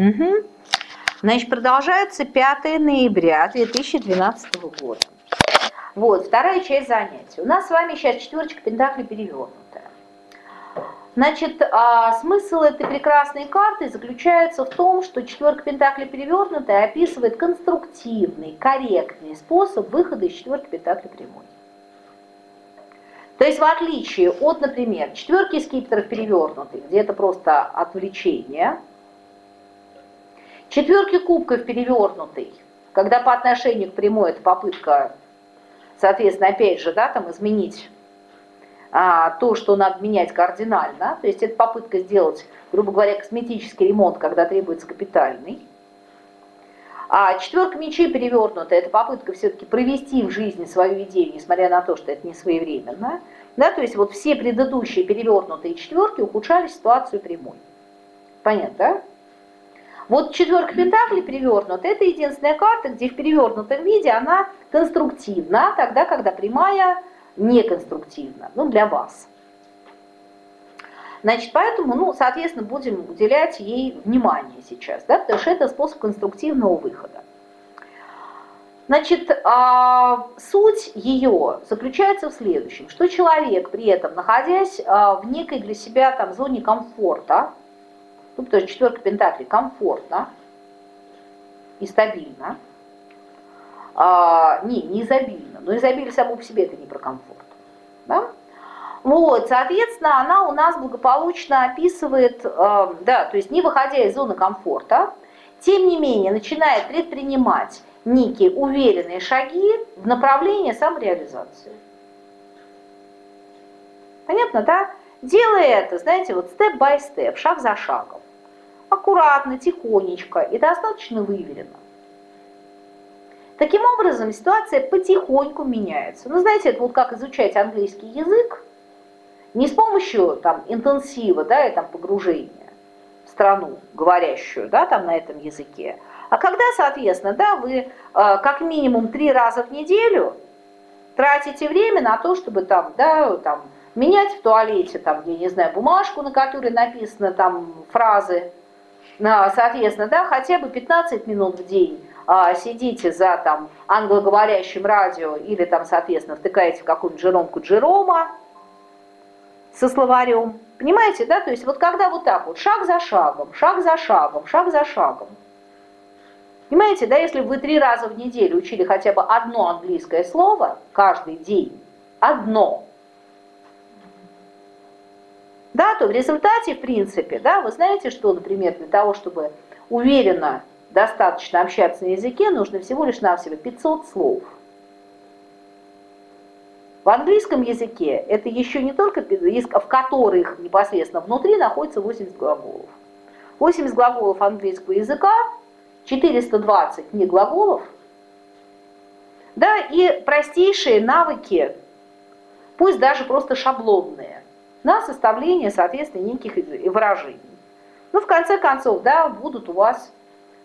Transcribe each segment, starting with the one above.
Угу. Значит, продолжается 5 ноября 2012 года. Вот, вторая часть занятия. У нас с вами сейчас четверочка пентаклей перевернутая. Значит, а, смысл этой прекрасной карты заключается в том, что четверка пентаклей перевернутая описывает конструктивный, корректный способ выхода из четверки пентаклей прямой. То есть в отличие от, например, четверки скипетров перевернутой, где это просто отвлечение, четверки кубков перевернутой, когда по отношению к прямой это попытка, соответственно, опять же, да, там изменить а, то, что надо менять кардинально, то есть это попытка сделать, грубо говоря, косметический ремонт, когда требуется капитальный. А четверка мечей перевернута, это попытка все-таки провести в жизни свою идею, несмотря на то, что это не своевременно. Да, то есть вот все предыдущие перевернутые четверки ухудшали ситуацию прямой. Понятно, да? Вот четверка пентаклей перевернута, это единственная карта, где в перевернутом виде она конструктивна, тогда, когда прямая неконструктивна, ну, для вас. Значит, поэтому, ну, соответственно, будем уделять ей внимание сейчас, да, потому что это способ конструктивного выхода. Значит, а, суть ее заключается в следующем, что человек при этом, находясь а, в некой для себя там зоне комфорта, ну, потому что четверка пентаклей комфортно и стабильно, а, не, не изобильно, но изобилие само по себе это не про комфорт. Да? Вот, соответственно, она у нас благополучно описывает, э, да, то есть не выходя из зоны комфорта, тем не менее начинает предпринимать некие уверенные шаги в направлении самореализации. Понятно, да? Делая это, знаете, вот степ-бай-степ, шаг за шагом, аккуратно, тихонечко и достаточно выверенно. Таким образом, ситуация потихоньку меняется. Ну, знаете, это вот как изучать английский язык, не с помощью там интенсива, да, и там погружения в страну говорящую, да, там на этом языке, а когда, соответственно, да, вы э, как минимум три раза в неделю тратите время на то, чтобы там, да, там менять в туалете, там, я не знаю, бумажку, на которой написаны там фразы, соответственно, да, хотя бы 15 минут в день а, сидите за там англоговорящим радио или там, соответственно, втыкаете в какую-нибудь Джеромку Джерома со словарем. Понимаете, да? То есть вот когда вот так вот, шаг за шагом, шаг за шагом, шаг за шагом. Понимаете, да, если вы три раза в неделю учили хотя бы одно английское слово каждый день, одно, да, то в результате, в принципе, да, вы знаете, что, например, для того, чтобы уверенно достаточно общаться на языке, нужно всего лишь навсего 500 слов. В английском языке это еще не только в которых непосредственно внутри находится 80 глаголов. 80 глаголов английского языка, 420 не глаголов, да, и простейшие навыки, пусть даже просто шаблонные, на составление, соответственно, неких выражений. Ну, в конце концов, да, будут у вас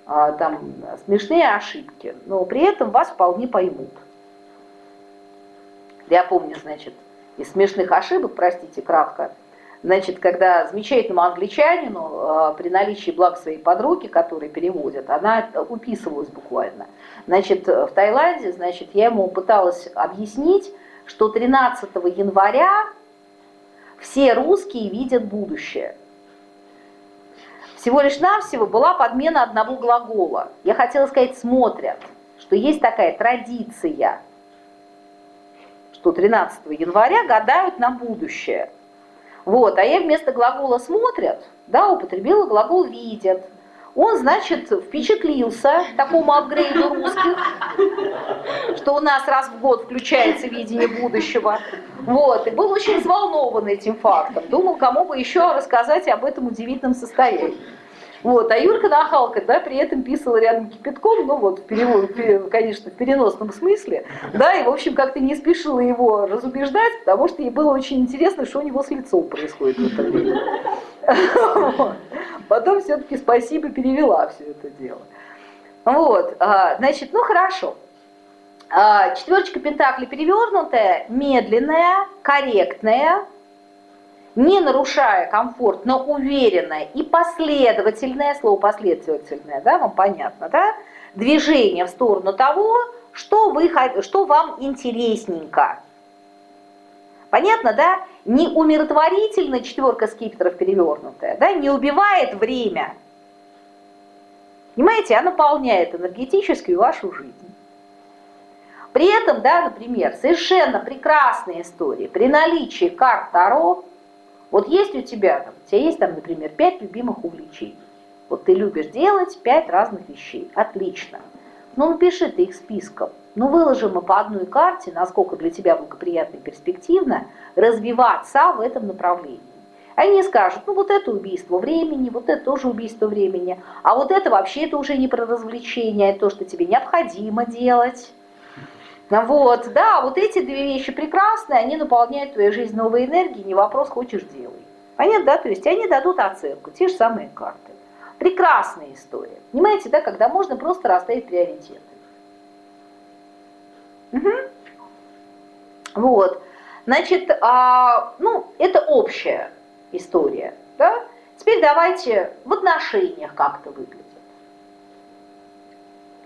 а, там смешные ошибки, но при этом вас вполне поймут. Я помню, значит, из смешных ошибок, простите, кратко, значит, когда замечательному англичанину а, при наличии благ своей подруги, которые переводят, она уписывалась буквально. Значит, в Таиланде, значит, я ему пыталась объяснить, что 13 января все русские видят будущее. Всего лишь навсего была подмена одного глагола. Я хотела сказать «смотрят», что есть такая традиция, что 13 января гадают на будущее. Вот, а я вместо глагола «смотрят» да, употребила глагол «видят». Он, значит, впечатлился такому апгрейду русских, что у нас раз в год включается видение будущего. Вот, и был очень взволнован этим фактом. Думал, кому бы еще рассказать об этом удивительном состоянии. Вот, а Юлька Нахалка, да, при этом писала рядом кипятком, ну вот, в конечно, в переносном смысле, да, и, в общем, как-то не спешила его разубеждать, потому что ей было очень интересно, что у него с лицом происходит в это время. Потом все-таки спасибо перевела все это дело. Вот, а, значит, ну хорошо. А, четверочка Пентакли перевернутая, медленная, корректная, не нарушая комфорт, но уверенное и последовательное, слово последовательное, да, вам понятно, да, движение в сторону того, что, вы, что вам интересненько. Понятно, да? Не умиротворительно четверка скипетров перевернутая, да, не убивает время. Понимаете, она наполняет энергетически вашу жизнь. При этом, да, например, совершенно прекрасная история при наличии карт Таро, вот есть у тебя, там, у тебя есть там, например, пять любимых увлечений. Вот ты любишь делать пять разных вещей. Отлично. Ну, напиши ты их списком. Ну, выложим мы по одной карте, насколько для тебя благоприятно и перспективно развиваться в этом направлении. Они скажут, ну вот это убийство времени, вот это тоже убийство времени, а вот это вообще это уже не про развлечение, это то, что тебе необходимо делать. Вот, да, вот эти две вещи прекрасные, они наполняют твою жизнь новой энергией, не вопрос, хочешь делай. Понятно, да? То есть они дадут оценку, те же самые карты. Прекрасная история. Понимаете, да, когда можно просто расставить приоритеты. Угу. Вот. Значит, а, ну, это общая история. Да? Теперь давайте в отношениях как это выглядит.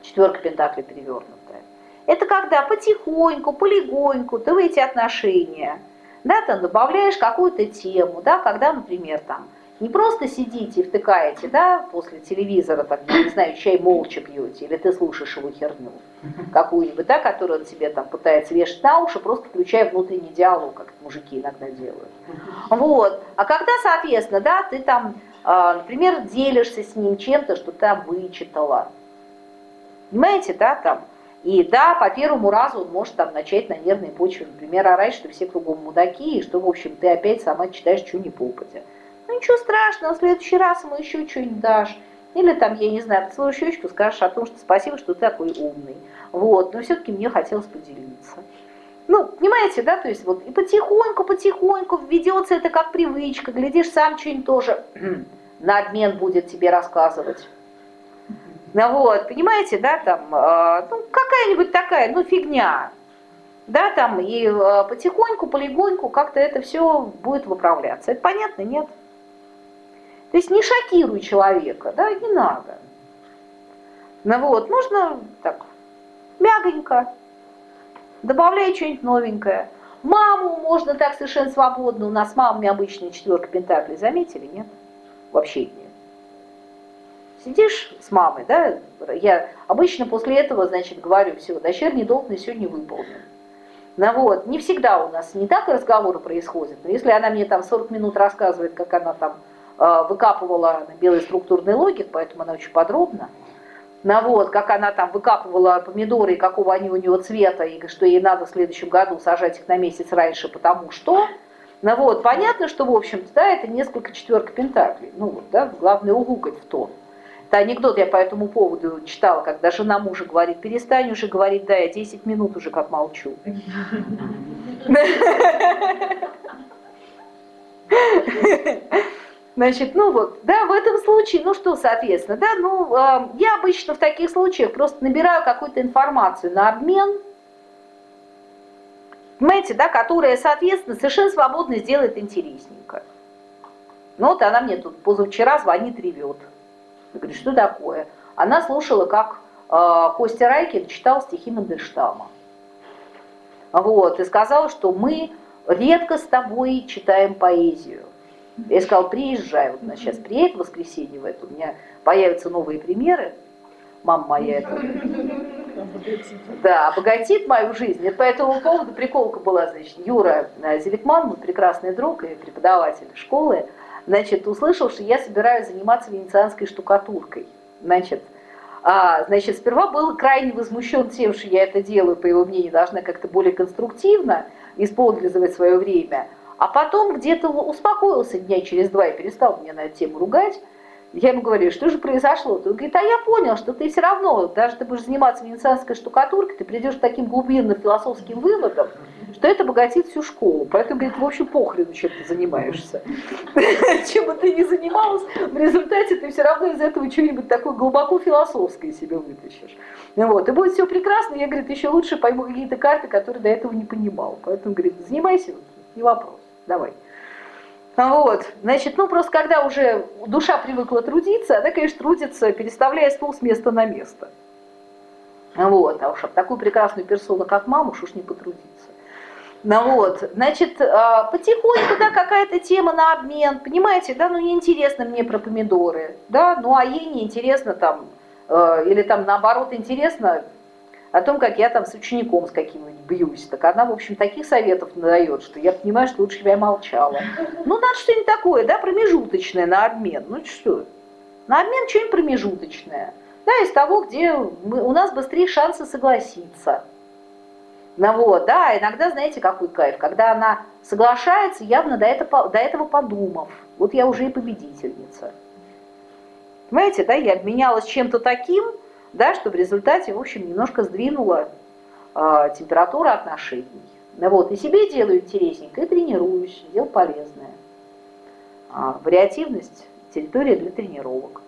Четверка пентаклей перевернутая. Это когда потихоньку, полегоньку ты в эти отношения, да, там добавляешь какую-то тему, да, когда, например, там, не просто сидите и втыкаете, да, после телевизора, так, не знаю, чай молча пьете, или ты слушаешь его херню какую-нибудь, да, которую он тебе там пытается вешать на уши, просто включая внутренний диалог, как мужики иногда делают. Вот. А когда, соответственно, да, ты там, а, например, делишься с ним чем-то, что ты вычитала, понимаете, да, там, и да, по первому разу он может там начать на нервной почве, например, орать, что все кругом мудаки, и что, в общем, ты опять сама читаешь, что не попадя. Ну ничего страшного, в следующий раз ему еще что-нибудь дашь. Или там, я не знаю, свою щечку скажешь о том, что спасибо, что ты такой умный. Вот, но все-таки мне хотелось поделиться. Ну, понимаете, да, то есть вот и потихоньку, потихоньку введется это как привычка, глядишь, сам что-нибудь тоже на обмен будет тебе рассказывать. Ну вот, понимаете, да, там, э, ну, какая-нибудь такая, ну, фигня, да, там, и э, потихоньку, полегоньку как-то это все будет выправляться. Это понятно, нет? То есть не шокируй человека, да, не надо. Ну вот, можно так, мягонько, добавляй что-нибудь новенькое. Маму можно так совершенно свободно, у нас с мамами обычная четверка пентаклей, заметили, нет? Вообще нет. Сидишь с мамой, да, я обычно после этого, значит, говорю, все, дочерний долг на сегодня выполнен. Ну вот, не всегда у нас не так разговоры происходят, но если она мне там 40 минут рассказывает, как она там выкапывала белый структурный логик, поэтому она очень подробно. Ну вот, как она там выкапывала помидоры, и какого они у нее цвета, и что ей надо в следующем году сажать их на месяц раньше, потому что. Ну вот, понятно, что, в общем-то, да, это несколько четверка пентаклей. Ну вот, да, главное угукать в тон. Это анекдот я по этому поводу читала, когда жена мужа говорит, перестань уже говорить, да, я 10 минут уже как молчу. Значит, ну вот, да, в этом случае, ну что, соответственно, да, ну, э, я обычно в таких случаях просто набираю какую-то информацию на обмен, понимаете, да, которая, соответственно, совершенно свободно сделает интересненько. Ну вот она мне тут позавчера звонит, ревет. Я говорю, что такое? Она слушала, как э, Костя Райкин читал стихи Мандельштама. Вот, и сказала, что мы редко с тобой читаем поэзию. Я сказал, приезжай, вот она сейчас приедет в воскресенье в это, у меня появятся новые примеры, мама моя это, да, обогатит мою жизнь. Это по этому поводу приколка была, значит, Юра Зеликман, мой прекрасный друг и преподаватель школы, значит, услышал, что я собираюсь заниматься венецианской штукатуркой. Значит, а, значит, сперва был крайне возмущен тем, что я это делаю, по его мнению, должна как-то более конструктивно использовать свое время – а потом где-то успокоился дня через два и перестал меня на эту тему ругать. Я ему говорю, что же произошло? Он говорит, а я понял, что ты все равно, даже ты будешь заниматься венецианской штукатуркой, ты придешь к таким глубинным философским выводам, что это богатит всю школу. Поэтому, говорит, в общем, похрену, чем ты занимаешься. Чем бы ты ни занималась, в результате ты все равно из этого что-нибудь такое глубоко философское себе вытащишь. Вот. И будет все прекрасно, я, говорит, еще лучше пойму какие-то карты, которые до этого не понимал. Поэтому, говорит, занимайся, не вопрос давай. Вот, значит, ну просто когда уже душа привыкла трудиться, она, конечно, трудится, переставляя стул с места на место. Вот, а уж об такую прекрасную персону, как мама, уж уж не потрудиться. Ну вот, значит, а, потихоньку, да, какая-то тема на обмен, понимаете, да, ну неинтересно мне про помидоры, да, ну а ей неинтересно там, э, или там наоборот интересно о том, как я там с учеником с каким-нибудь бьюсь. Так она, в общем, таких советов надает, что я понимаю, что лучше бы я молчала. Ну, надо что-нибудь такое, да, промежуточное на обмен. Ну, что? На обмен что-нибудь промежуточное. Да, из того, где мы, у нас быстрее шансы согласиться. Ну вот, да, иногда, знаете, какой кайф, когда она соглашается, явно до этого, до этого подумав. Вот я уже и победительница. Понимаете, да, я обменялась чем-то таким, да, что в результате, в общем, немножко сдвинула э, температуру отношений. Ну вот, и себе делаю интересненько, и тренируюсь, дело полезное. А, вариативность – территория для тренировок.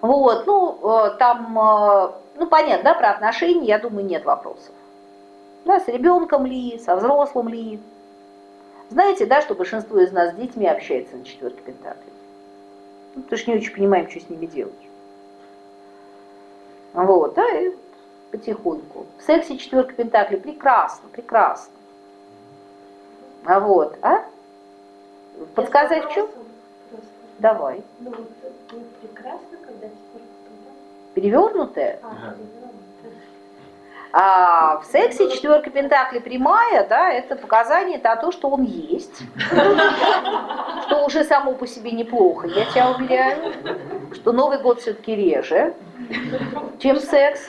Вот, ну, э, там, э, ну, понятно, да, про отношения, я думаю, нет вопросов. Да, с ребенком ли, со взрослым ли. Знаете, да, что большинство из нас с детьми общается на четверке пентаклей. Ну, потому что не очень понимаем, что с ними делать. Вот, да, и потихоньку. В сексе четверка пентаклей прекрасно, прекрасно. А вот, а? Подсказать в чем? Давай. Ну, вот, прекрасно, когда. Перевернутая? А, а в сексе четверка пентаклей прямая, да, это показание на то, что он есть, что уже само по себе неплохо, я тебя уверяю, что Новый год все-таки реже, чем секс.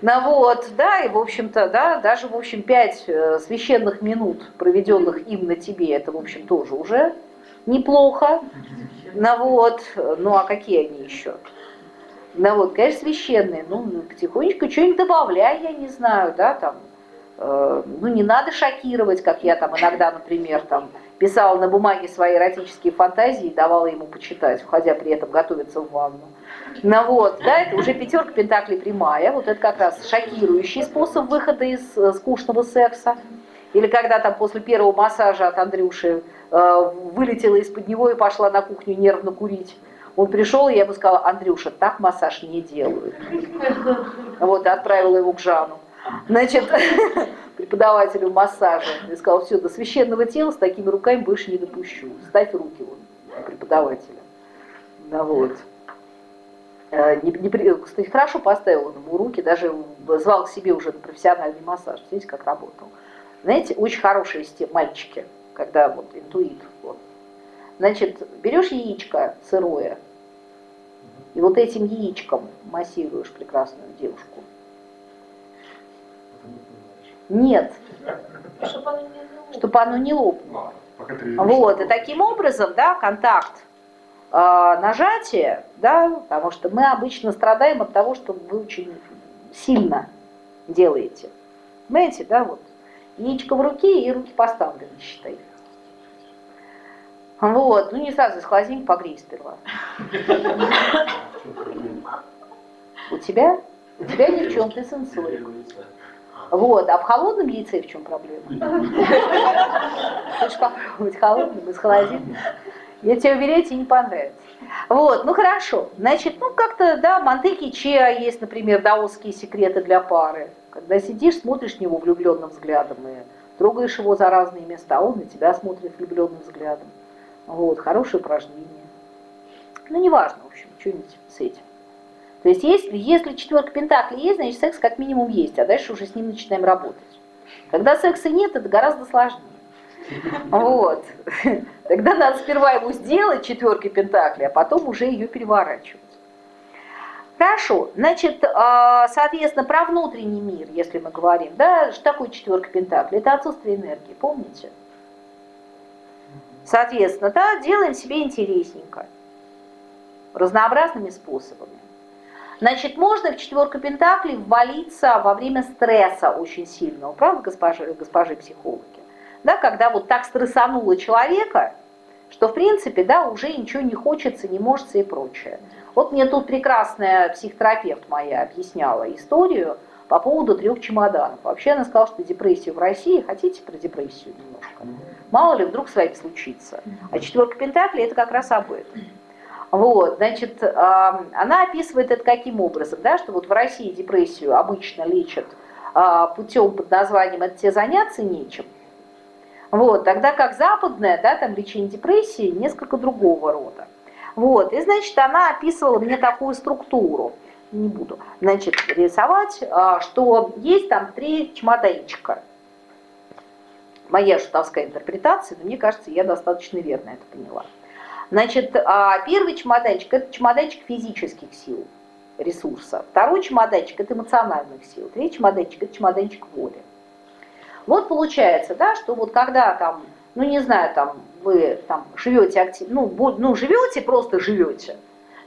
Ну вот, да, и в общем-то, да, даже, в общем, пять э, священных минут, проведенных им на тебе, это, в общем, тоже уже неплохо. Ну вот, ну а какие они еще? Ну вот, конечно, священные, ну, ну потихонечку что-нибудь добавляй, я не знаю, да, там, ну не надо шокировать, как я там иногда, например, там, писала на бумаге свои эротические фантазии и давала ему почитать, уходя при этом готовиться в ванну. Ну вот, да, это уже пятерка пентаклей прямая, вот это как раз шокирующий способ выхода из э, скучного секса. Или когда там после первого массажа от Андрюши э, вылетела из-под него и пошла на кухню нервно курить. Он пришел, и я ему сказала, Андрюша, так массаж не делают. Вот, и отправила его к Жану. Значит, преподавателю массажа. Я сказала, все, до священного тела с такими руками больше не допущу. Ставь руки вон преподавателя. Ну, вот. Э, не, не, кстати, хорошо поставил он ему руки, даже звал к себе уже на профессиональный массаж. Видите, как работал. Знаете, очень хорошие те мальчики, когда вот интуит. Вот. Значит, берешь яичко сырое, и вот этим яичком массируешь прекрасную девушку. Нет. Чтобы оно не лопнуло. Чтобы оно не лопнуло. Вот, и таким образом, да, контакт, э, нажатие, да, потому что мы обычно страдаем от того, что вы очень сильно делаете. Понимаете, да, вот, яичко в руке и руки поставлены, считай. Вот, ну не сразу из холодильника погрей сперва. У тебя? У тебя ни в чем, ты сенсорик. Вот, а в холодном яйце в чем проблема? Хочешь попробовать холодным из холодильника? Я тебе уверяю, тебе не понравится. Вот, ну хорошо. Значит, ну как-то, да, Монтеки Чеа есть, например, даосские секреты для пары. Когда сидишь, смотришь на него влюбленным взглядом и трогаешь его за разные места, он на тебя смотрит влюбленным взглядом. Вот, хорошее упражнение. Ну, неважно, в общем, что-нибудь с этим. То есть если, если четверка пентаклей есть, значит секс как минимум есть, а дальше уже с ним начинаем работать. Когда секса нет, это гораздо сложнее. Вот. Тогда надо сперва его сделать, четверкой пентаклей, а потом уже ее переворачивать. Хорошо, значит, а, соответственно, про внутренний мир, если мы говорим, да, что такое четверка пентаклей? Это отсутствие энергии, помните? Соответственно, да, делаем себе интересненько, разнообразными способами. Значит, можно в четверку пентаклей ввалиться во время стресса очень сильного, правда, госпожи, госпожи психологи? Да, когда вот так стрессануло человека, что в принципе, да, уже ничего не хочется, не может и прочее. Вот мне тут прекрасная психотерапевт моя объясняла историю по поводу трех чемоданов. Вообще она сказала, что депрессию в России, хотите про депрессию немножко? Мало ли, вдруг с вами случится. А четверка Пентаклей это как раз об этом. Вот, значит, она описывает это каким образом, да, что вот в России депрессию обычно лечат а, путем под названием «это тебе заняться нечем», вот, тогда как западная, да, там лечение депрессии несколько другого рода. Вот, и значит, она описывала мне такую структуру, не буду, значит, рисовать, а, что есть там три чемоданчика. Моя шутовская интерпретация, но мне кажется, я достаточно верно это поняла. Значит, а, первый чемоданчик – это чемоданчик физических сил, ресурса. Второй чемоданчик – это эмоциональных сил. Третий чемоданчик – это чемоданчик воли. Вот получается, да, что вот когда там, ну не знаю, там вы там живете активно, ну, ну живете, просто живете,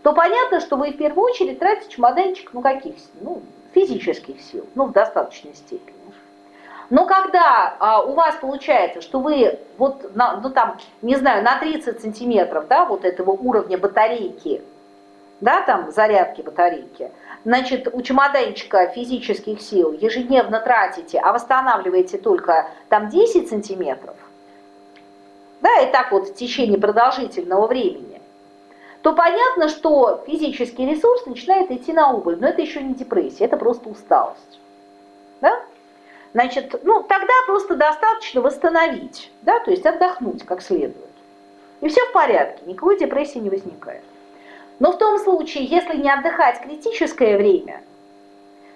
то понятно, что вы в первую очередь тратите чемоданчик, ну каких, ну физических сил, ну в достаточной степени. Но когда а, у вас получается, что вы вот, на, ну там, не знаю, на 30 сантиметров, да, вот этого уровня батарейки, да, там зарядки батарейки, значит, у чемоданчика физических сил ежедневно тратите, а восстанавливаете только там 10 сантиметров, да, и так вот в течение продолжительного времени, то понятно, что физический ресурс начинает идти на убыль. Но это еще не депрессия, это просто усталость. Значит, ну, тогда просто достаточно восстановить, да, то есть отдохнуть как следует. И все в порядке, никакой депрессии не возникает. Но в том случае, если не отдыхать критическое время,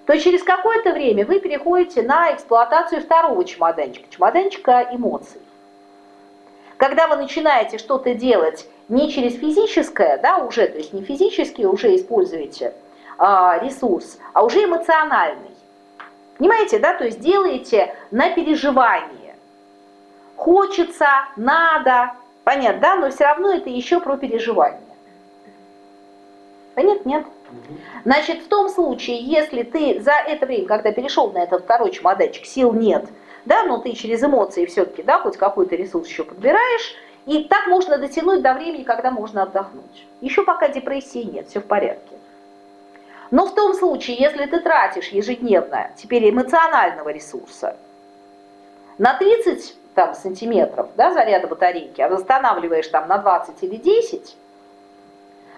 то через какое-то время вы переходите на эксплуатацию второго чемоданчика, чемоданчика эмоций. Когда вы начинаете что-то делать не через физическое, да, уже, то есть не физически уже используете а, ресурс, а уже эмоциональный. Понимаете, да, то есть делаете на переживание. Хочется, надо, понятно, да, но все равно это еще про переживание. Понятно? Нет? Значит, в том случае, если ты за это время, когда перешел на этот второй чемоданчик, сил нет, да, но ты через эмоции все-таки, да, хоть какой-то ресурс еще подбираешь, и так можно дотянуть до времени, когда можно отдохнуть. Еще пока депрессии нет, все в порядке. Но в том случае, если ты тратишь ежедневно теперь эмоционального ресурса на 30 там, сантиметров да, заряда батарейки, а восстанавливаешь там на 20 или 10,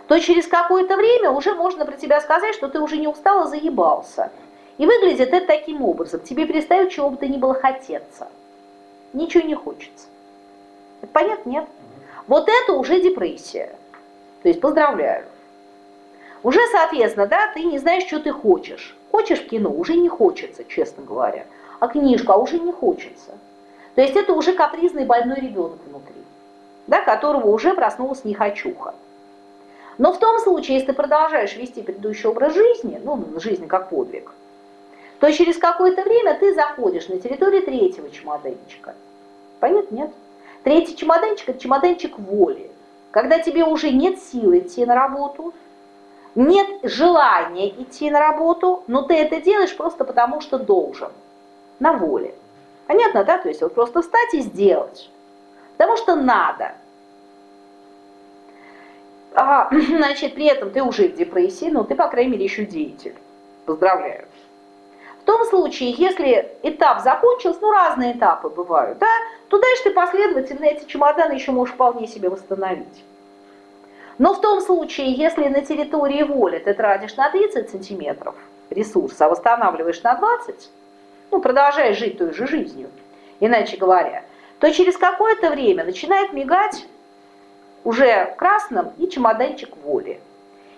то через какое-то время уже можно про тебя сказать, что ты уже не устал, а заебался. И выглядит это таким образом. Тебе перестает чего бы то ни было хотеться. Ничего не хочется. Это понятно? Нет? Вот это уже депрессия. То есть поздравляю. Уже, соответственно, да, ты не знаешь, что ты хочешь. Хочешь в кино, уже не хочется, честно говоря. А книжку, а уже не хочется. То есть это уже капризный больной ребенок внутри, да, которого уже проснулась нехочуха. Но в том случае, если ты продолжаешь вести предыдущий образ жизни, ну, жизнь как подвиг, то через какое-то время ты заходишь на территорию третьего чемоданчика. Понятно? Нет? Третий чемоданчик – это чемоданчик воли. Когда тебе уже нет силы идти на работу, нет желания идти на работу, но ты это делаешь просто потому, что должен, на воле. Понятно, да? То есть вот просто встать и сделать. Потому что надо. А, значит, при этом ты уже в депрессии, но ты, по крайней мере, еще деятель. Поздравляю. В том случае, если этап закончился, ну разные этапы бывают, да, то дальше ты последовательно эти чемоданы еще можешь вполне себе восстановить. Но в том случае, если на территории воли ты тратишь на 30 сантиметров ресурса, а восстанавливаешь на 20, ну продолжаешь жить той же жизнью, иначе говоря, то через какое-то время начинает мигать уже красным и чемоданчик воли.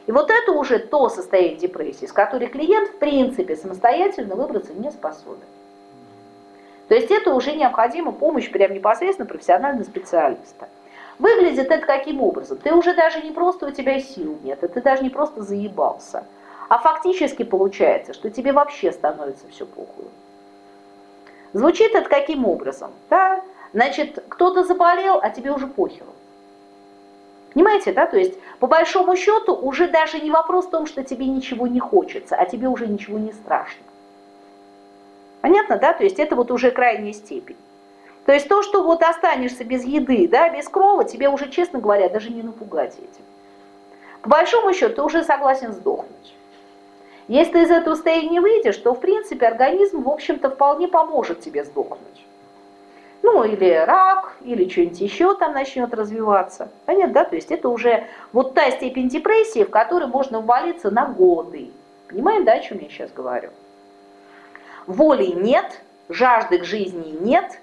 И вот это уже то состояние депрессии, с которой клиент в принципе самостоятельно выбраться не способен. То есть это уже необходима помощь прям непосредственно профессионального специалиста. Выглядит это каким образом? Ты уже даже не просто у тебя сил нет, ты даже не просто заебался, а фактически получается, что тебе вообще становится все похуй. Звучит это каким образом? Да? Значит, кто-то заболел, а тебе уже похеру. Понимаете, да? То есть, по большому счету, уже даже не вопрос в том, что тебе ничего не хочется, а тебе уже ничего не страшно. Понятно, да? То есть, это вот уже крайняя степень. То есть, то, что вот останешься без еды, да, без крова, тебе уже, честно говоря, даже не напугать этим. По большому счету, ты уже согласен сдохнуть. Если ты из этого состояния не выйдешь, то, в принципе, организм, в общем-то, вполне поможет тебе сдохнуть. Ну, или рак, или что-нибудь еще там начнет развиваться. Понятно, да? То есть это уже вот та степень депрессии, в которой можно ввалиться на годы. Понимаем, да, о чем я сейчас говорю? Воли нет, жажды к жизни нет,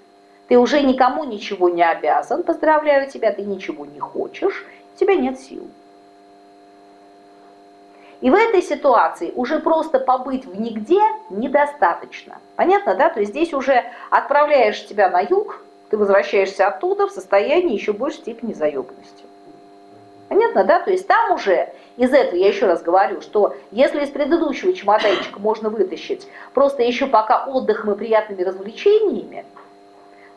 ты уже никому ничего не обязан, поздравляю тебя, ты ничего не хочешь, у тебя нет сил. И в этой ситуации уже просто побыть в нигде недостаточно. Понятно, да? То есть здесь уже отправляешь тебя на юг, ты возвращаешься оттуда в состоянии еще большей степени заебанности. Понятно, да? То есть там уже из этого, я еще раз говорю, что если из предыдущего чемоданчика можно вытащить просто еще пока отдыхом и приятными развлечениями,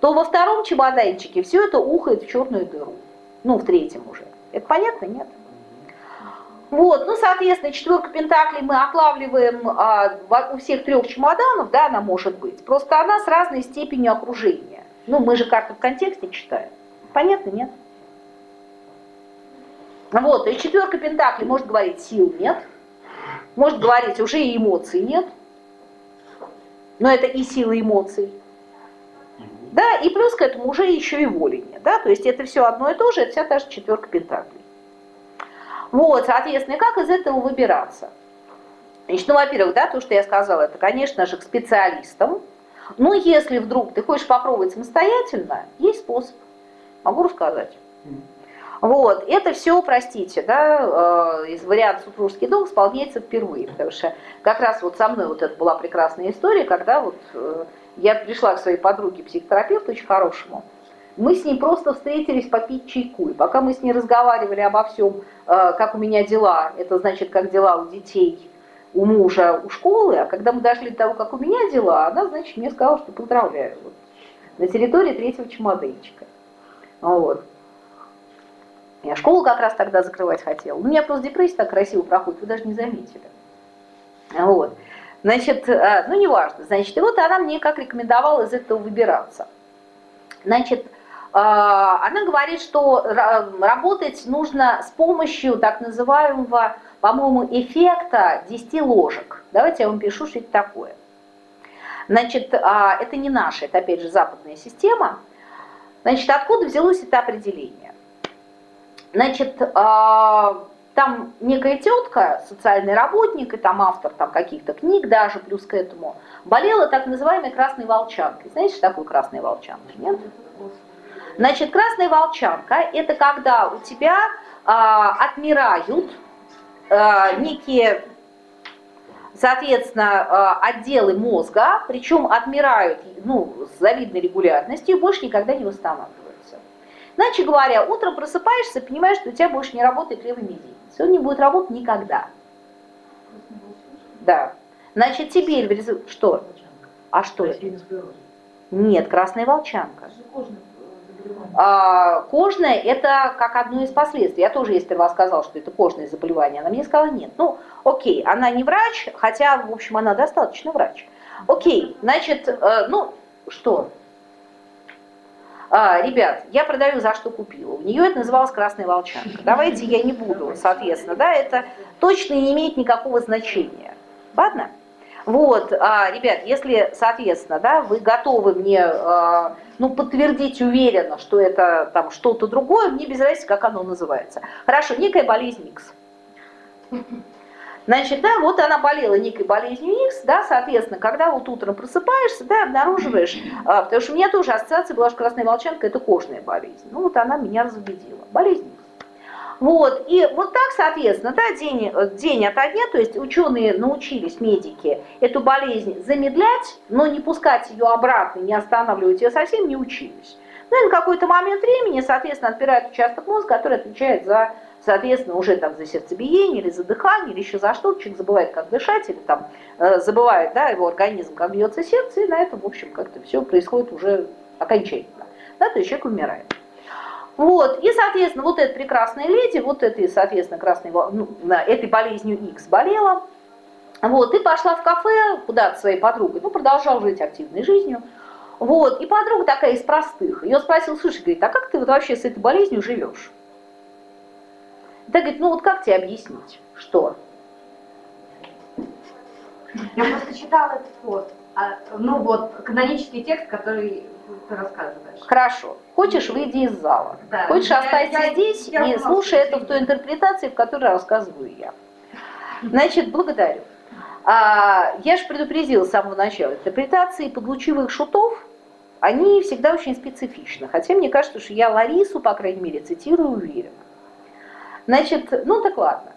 то во втором чемоданчике все это ухает в черную дыру. Ну, в третьем уже. Это понятно, нет? Вот, ну, соответственно, четверка пентаклей мы отлавливаем а, у всех трех чемоданов, да, она может быть. Просто она с разной степенью окружения. Ну, мы же карту в контексте читаем. Понятно, нет? Вот, и четверка пентаклей может говорить сил нет, может говорить уже и эмоций нет, но это и силы эмоций. Да, и плюс к этому уже еще и воли нет, да, то есть это все одно и то же, это вся та же четверка пентаклей. Вот, соответственно, как из этого выбираться? Значит, ну, во-первых, да, то, что я сказала, это, конечно же, к специалистам. Но если вдруг ты хочешь попробовать самостоятельно, есть способ. Могу рассказать. Вот, это все, простите, да, э, из варианта супружеский долг исполняется впервые, потому что как раз вот со мной вот это была прекрасная история, когда вот э, я пришла к своей подруге психотерапевту очень хорошему, мы с ней просто встретились попить чайку. И пока мы с ней разговаривали обо всем, э, как у меня дела, это значит, как дела у детей, у мужа, у школы, а когда мы дошли до того, как у меня дела, она, значит, мне сказала, что поздравляю. Вот, на территории третьего чемоданчика. Вот. Я школу как раз тогда закрывать хотела. У меня просто депрессия так красиво проходит, вы даже не заметили. Вот. Значит, э, ну неважно. Значит, и вот она мне как рекомендовала из этого выбираться. Значит, а, она говорит, что работать нужно с помощью так называемого, по-моему, эффекта 10 ложек. Давайте я вам пишу, что это такое. Значит, это не наша, это опять же западная система. Значит, откуда взялось это определение? Значит, там некая тетка, социальный работник, и там автор там каких-то книг даже, плюс к этому, болела так называемой красной волчанкой. Знаете, что такое красная волчанка? Нет? Значит, красная волчанка – это когда у тебя а, отмирают а, некие, соответственно, а, отделы мозга, причем отмирают ну, с завидной регулярностью и больше никогда не восстанавливаются. Иначе говоря, утром просыпаешься, понимаешь, что у тебя больше не работает левый мизинец. Он не будет работать никогда. Да. Значит, теперь... Что? А что? Нет, красная волчанка. А, кожное это как одно из последствий. Я тоже ей сперва сказала, что это кожное заболевание. Она мне сказала нет. Ну, окей, она не врач, хотя, в общем, она достаточно врач. Окей, значит, э, ну, что? А, ребят, я продаю за что купила. У нее это называлось красная волчанка. Давайте я не буду, соответственно, да, это точно не имеет никакого значения. Ладно? Вот, а, ребят, если, соответственно, да, вы готовы мне, а, ну, подтвердить уверенно, что это там что-то другое, мне без разницы, как оно называется. Хорошо, некая болезнь X. Значит, да, вот она болела некой болезнью X, да, соответственно, когда вот утром просыпаешься, да, обнаруживаешь, а, потому что у меня тоже ассоциация была, что красная волчанка – это кожная болезнь. Ну, вот она меня разубедила. Болезнь X. Вот, и вот так, соответственно, да, день, день ото дня, то есть ученые научились, медики, эту болезнь замедлять, но не пускать ее обратно, не останавливать ее совсем, не учились. Ну и на какой-то момент времени, соответственно, отпирают участок мозга, который отвечает за, соответственно, уже там за сердцебиение или за дыхание, или еще за что-то, человек забывает, как дышать, или там э, забывает, да, его организм, как бьется сердце, и на этом, в общем, как-то все происходит уже окончательно. Да, то есть человек умирает. Вот, и, соответственно, вот эта прекрасная леди, вот этой, соответственно, красной, ну, этой болезнью X болела, вот, и пошла в кафе куда-то своей подругой, ну, продолжала жить активной жизнью, вот, и подруга такая из простых, ее спросил, слушай, говорит, а как ты вот вообще с этой болезнью живешь? Та говорит, ну вот как тебе объяснить, что? Я просто читала этот пост, а, ну вот, канонический текст, который ты рассказываешь. Хорошо. Хочешь, выйди из зала. Да. Хочешь, я, я, здесь я, я и слушай это в той интерпретации, в которой рассказываю я. Значит, благодарю. А, я же предупредила с самого начала, интерпретации подлучивых шутов, они всегда очень специфичны. Хотя мне кажется, что я Ларису, по крайней мере, цитирую уверенно. Значит, ну так ладно.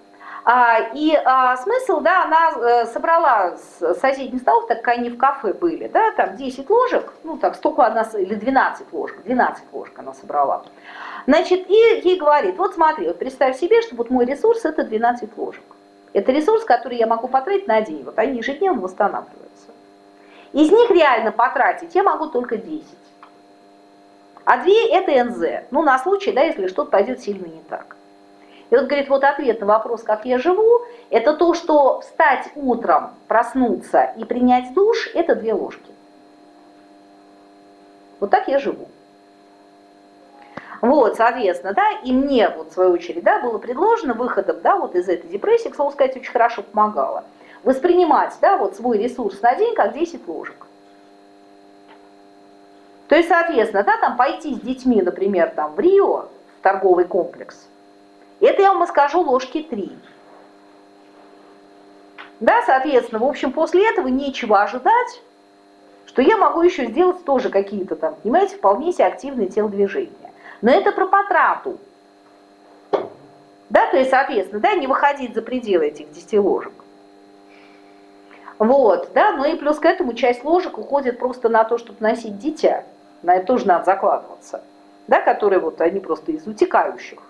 А, и а, смысл, да, она э, собрала с соседних столов, так как они в кафе были, да, там 10 ложек, ну так, столько она, или 12 ложек, 12 ложек она собрала. Значит, и ей говорит, вот смотри, вот представь себе, что вот мой ресурс это 12 ложек. Это ресурс, который я могу потратить на день, вот они ежедневно восстанавливаются. Из них реально потратить я могу только 10. А 2 это НЗ, ну на случай, да, если что-то пойдет сильно не так. И вот говорит, вот ответ на вопрос, как я живу, это то, что встать утром, проснуться и принять душ, это две ложки. Вот так я живу. Вот, соответственно, да, и мне, вот, в свою очередь, да, было предложено выходом, да, вот из этой депрессии, к слову сказать, очень хорошо помогало, воспринимать, да, вот свой ресурс на день как 10 ложек. То есть, соответственно, да, там пойти с детьми, например, там в Рио, в торговый комплекс, это я вам скажу ложки 3. Да, соответственно, в общем, после этого нечего ожидать, что я могу еще сделать тоже какие-то там, понимаете, вполне себе активные телодвижения. Но это про потрату. Да, то есть, соответственно, да, не выходить за пределы этих 10 ложек. Вот, да, ну и плюс к этому часть ложек уходит просто на то, чтобы носить дитя. На это тоже надо закладываться. Да, которые вот, они просто из утекающих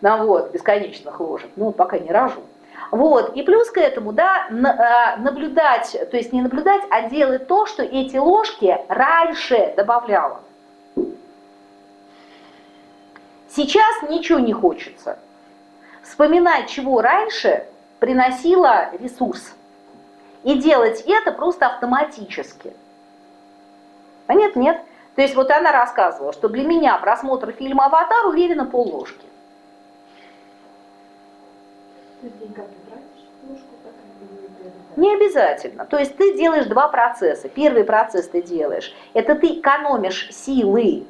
на вот, бесконечных ложек, ну, пока не рожу. Вот, и плюс к этому, да, а, наблюдать, то есть не наблюдать, а делать то, что эти ложки раньше добавляла. Сейчас ничего не хочется. Вспоминать, чего раньше приносило ресурс. И делать это просто автоматически. Понятно? Нет? То есть вот она рассказывала, что для меня просмотр фильма «Аватар» уверенно пол ложки. Не обязательно. То есть ты делаешь два процесса. Первый процесс ты делаешь, это ты экономишь силы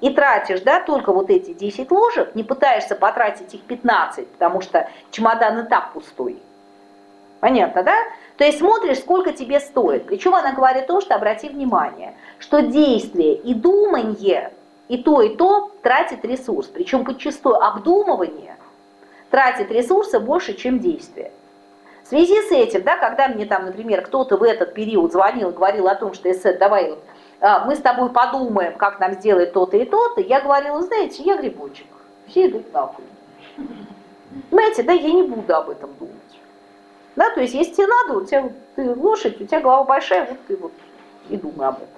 и тратишь, да, только вот эти 10 ложек, не пытаешься потратить их 15, потому что чемодан и так пустой. Понятно, да? То есть смотришь, сколько тебе стоит. Причем она говорит то, что обрати внимание, что действие и думание и то, и то тратит ресурс. Причем подчастую обдумывание тратит ресурсы больше, чем действие. В связи с этим, да, когда мне там, например, кто-то в этот период звонил говорил о том, что Эссет, давай вот, а, мы с тобой подумаем, как нам сделать то-то и то-то, я говорила, знаете, я грибочек, все идут нахуй. Понимаете, да, я не буду об этом думать. Да, то есть, если тебе надо, у тебя ты лошадь, у тебя голова большая, вот ты вот и думай об этом.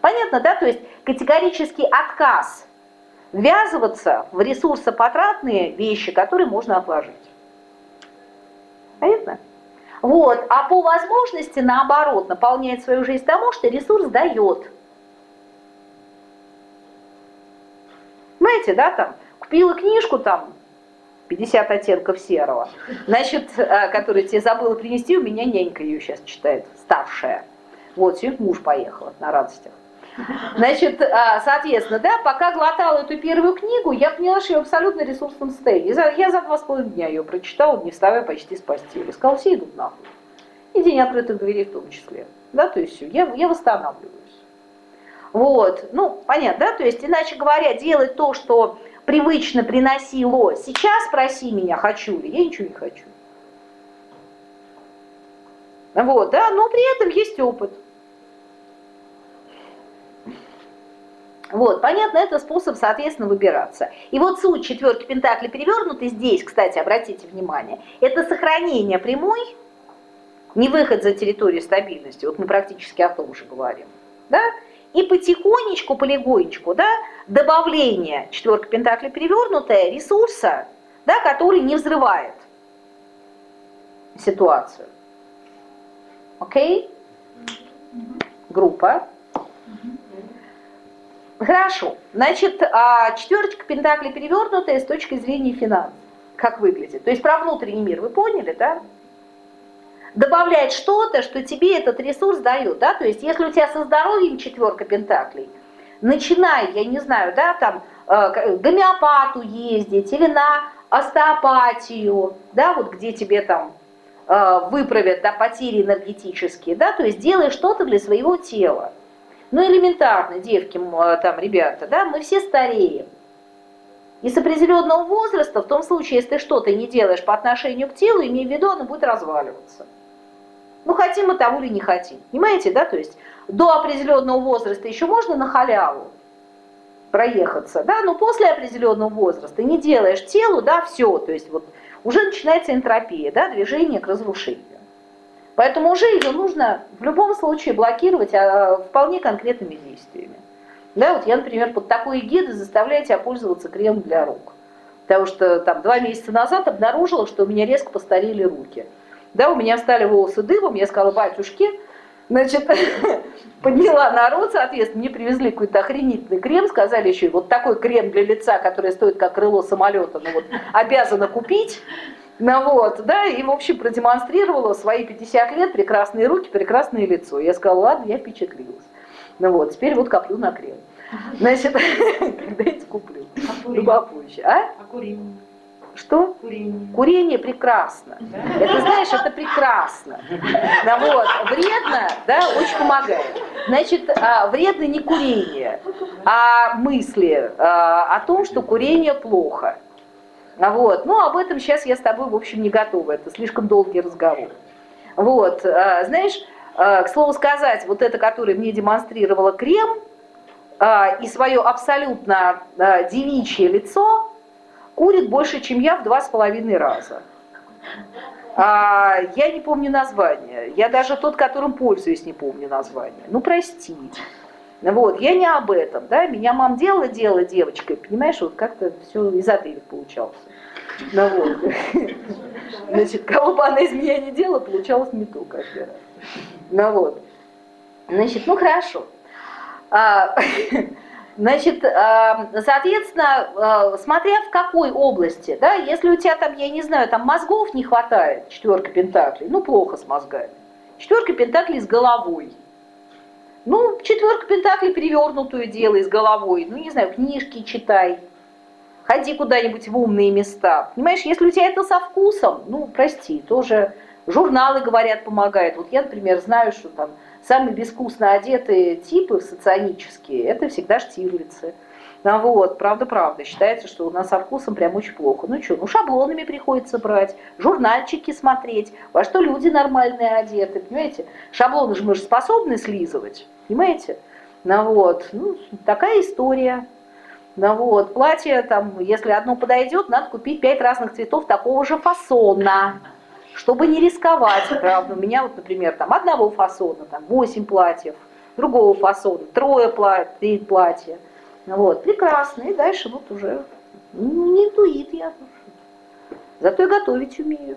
Понятно, да? То есть категорический отказ ввязываться в ресурсопотратные вещи, которые можно отложить. Понятно? Вот. А по возможности, наоборот, наполняет свою жизнь тому, что ресурс дает. Понимаете, да, там, купила книжку, там, 50 оттенков серого, значит, э, которую тебе забыла принести, у меня нянька ее сейчас читает, старшая. Вот, сегодня муж поехал на радостях. Значит, а, соответственно, да, пока глотала эту первую книгу, я поняла, что я в абсолютно ресурсном состоянии. Я за два с половиной дня ее прочитала, не вставая почти с постели. Сказала, все идут нахуй. И день открытых дверей в том числе. Да, то есть я, я восстанавливаюсь. Вот, ну, понятно, да, то есть, иначе говоря, делать то, что привычно приносило, сейчас спроси меня, хочу ли, я ничего не хочу. Вот, да, но при этом есть опыт. Вот, понятно, это способ, соответственно, выбираться. И вот суть четверки пентаклей перевернутой здесь, кстати, обратите внимание, это сохранение прямой, не выход за территорию стабильности, вот мы практически о том же говорим, да, и потихонечку, полегонечку, да, добавление четверка пентаклей перевернутая ресурса, да, который не взрывает ситуацию. Окей? Okay? Группа. Хорошо. Значит, а, четверочка пентаклей перевернутая с точки зрения финансов. Как выглядит? То есть про внутренний мир вы поняли, да? Добавляет что-то, что тебе этот ресурс дает, да? То есть если у тебя со здоровьем четверка пентаклей, начиная, я не знаю, да, там, э, гомеопату ездить или на остеопатию, да, вот где тебе там э, выправят да, потери энергетические, да, то есть делай что-то для своего тела. Ну, элементарно, девки, э, там, ребята, да, мы все стареем. И с определенного возраста, в том случае, если ты что-то не делаешь по отношению к телу, имей в виду, оно будет разваливаться. Ну, хотим мы того или не хотим. Понимаете, да? То есть до определенного возраста еще можно на халяву проехаться, да, но после определенного возраста не делаешь телу, да, все, то есть вот уже начинается энтропия, да, движение к разрушению. Поэтому уже ее нужно в любом случае блокировать а, вполне конкретными действиями. Да, вот я, например, под такой эгидой заставляю тебя пользоваться кремом для рук. Потому что там два месяца назад обнаружила, что у меня резко постарели руки. Да, у меня стали волосы дыбом, я сказала, батюшки, значит, подняла народ, соответственно, мне привезли какой-то охренительный крем, сказали еще, вот такой крем для лица, который стоит как крыло самолета, ну вот, обязана купить. Ну вот, да, и, в общем, продемонстрировала свои 50 лет, прекрасные руки, прекрасное лицо. Я сказала, ладно, я впечатлилась. Ну вот, теперь вот коплю на крем. Значит, когда я куплю? А курение? Попозже. А? а курение? Что? Курение. Курение прекрасно. Да? Это, знаешь, это прекрасно. Ну, вот. Вредно, да, очень помогает. Значит, а, вредно не курение, а мысли а, о том, что курение плохо. Вот. Ну, об этом сейчас я с тобой, в общем, не готова. Это слишком долгий разговор. Вот. А, знаешь, а, к слову сказать, вот это, которое мне демонстрировала крем, а, и свое абсолютно а, девичье лицо курит больше, чем я в два с половиной раза. А, я не помню название. Я даже тот, которым пользуюсь, не помню название. Ну, прости. Вот, я не об этом, да, меня мам делала, делала девочкой, понимаешь, вот как-то все изотелик получался. Ну вот. Значит, кого бы она из меня не делала, получалось не то каждый раз. Ну вот. Значит, ну хорошо. А, значит, а, соответственно, а, смотря в какой области, да, если у тебя там, я не знаю, там мозгов не хватает, четверка пентаклей, ну плохо с мозгами. Четверка пентаклей с головой. Ну, четверка пентаклей перевернутую делай с головой. Ну, не знаю, книжки читай. Ходи куда-нибудь в умные места. Понимаешь, если у тебя это со вкусом, ну, прости, тоже журналы, говорят, помогают. Вот я, например, знаю, что там самые безвкусно одетые типы соционические, это всегда штирлицы. Ну вот, правда-правда, считается, что у нас со вкусом прям очень плохо. Ну что, ну шаблонами приходится брать, журнальчики смотреть, во что люди нормальные одеты, понимаете? Шаблоны же мы же способны слизывать, понимаете? Ну вот, ну, такая история. Ну вот, платье там, если одно подойдет, надо купить пять разных цветов такого же фасона чтобы не рисковать, правда, у меня вот, например, там одного фасона, там 8 платьев, другого фасона, трое платьев, три платья, вот, прекрасно, и дальше вот уже, ну, не интуит я, зато и готовить умею.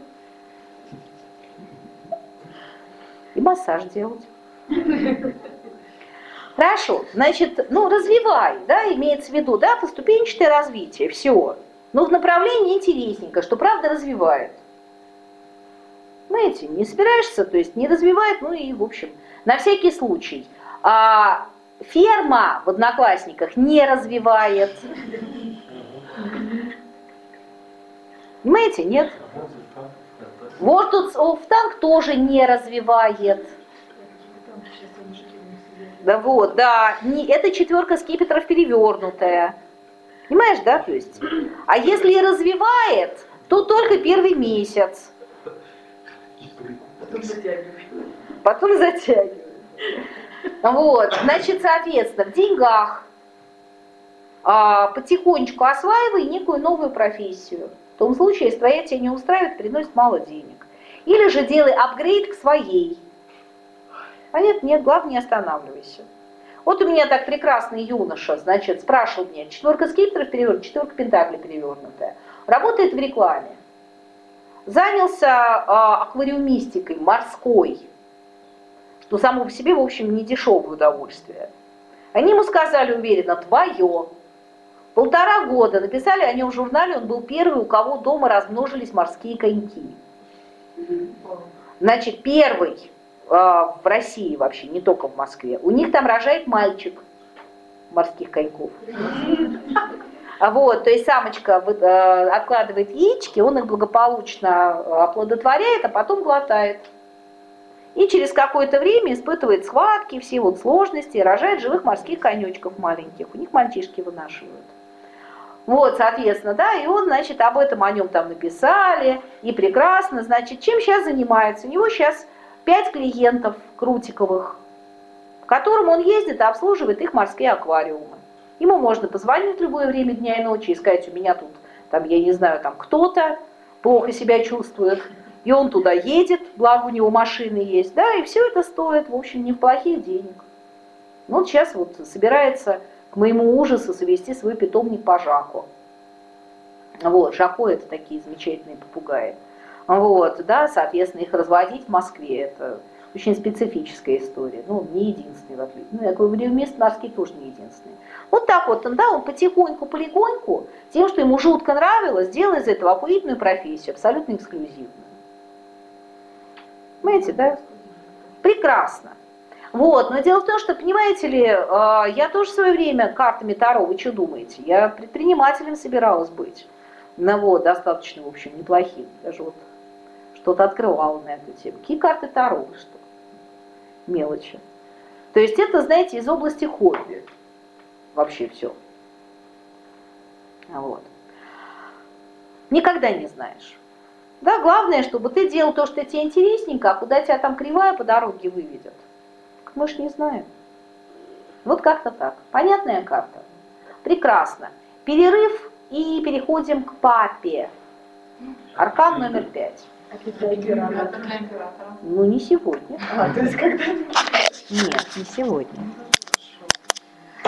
И массаж делать. Хорошо, значит, ну развивай, да, имеется в виду, да, поступенчатое развитие, все. Но в направлении интересненько, что правда развивает. Понимаете, не собираешься, то есть не развивает, ну и в общем, на всякий случай. А ферма в Одноклассниках не развивает. Понимаете, нет? Вот тут в танк тоже не развивает. Да вот, да, не, это четверка скипетров перевернутая. Понимаешь, да, то есть? А если и развивает, то только первый месяц. Потом затягивает. Потом затягивает. Вот, значит, соответственно, в деньгах а, потихонечку осваивай некую новую профессию. В том случае, если твоя тебя не устраивает, приносит мало денег. Или же делай апгрейд к своей. А нет, нет, главное, не останавливайся. Вот у меня так прекрасный юноша, значит, спрашивал меня, четверка скипетров перевернутая, четверка пентаклей перевернутая. Работает в рекламе занялся э, аквариумистикой морской, что само по себе, в общем, не дешевое удовольствие. Они ему сказали уверенно, твое. Полтора года написали о нем в журнале, он был первый, у кого дома размножились морские коньки. Значит, первый в России вообще, не только в Москве. У них там рожает мальчик. морских коньков. Вот, то есть самочка э, откладывает яички, он их благополучно оплодотворяет, а потом глотает. И через какое-то время испытывает схватки, все вот сложности, рожает живых морских конечков маленьких. У них мальчишки вынашивают. Вот, соответственно, да, и он, значит, об этом о нем там написали, и прекрасно, значит, чем сейчас занимается? У него сейчас пять клиентов крутиковых, к которым он ездит и обслуживает их морские аквариумы. Ему можно позвонить в любое время дня и ночи и сказать, у меня тут, там, я не знаю, там кто-то плохо себя чувствует, и он туда едет, благо у него машины есть, да, и все это стоит, в общем, неплохих денег. Ну, вот сейчас вот собирается к моему ужасу совести свой питомник по Жаку. Вот, Жако это такие замечательные попугаи. Вот, да, соответственно, их разводить в Москве, это очень специфическая история, ну, не единственный в отличие. Ну, я говорю, мест морские тоже не единственный. Вот так вот, он, да, он потихоньку, полегоньку, тем, что ему жутко нравилось, делал из этого охуительную профессию, абсолютно эксклюзивную. Понимаете, да? Прекрасно. Вот, но дело в том, что, понимаете ли, а, я тоже в свое время картами Таро, вы что думаете? Я предпринимателем собиралась быть. Ну вот, достаточно, в общем, неплохим. Даже вот что-то открывала на эту тему. Какие карты Таро, что? Мелочи. То есть это, знаете, из области хобби. Вообще все. Вот. Никогда не знаешь. Да, главное, чтобы ты делал то, что тебе интересненько, а куда тебя там кривая по дороге выведет. Мы ж не знаем. Вот как-то так. Понятная карта? Прекрасно. Перерыв и переходим к папе. Аркан номер пять. Ну, не сегодня. А, то есть когда Нет, не сегодня.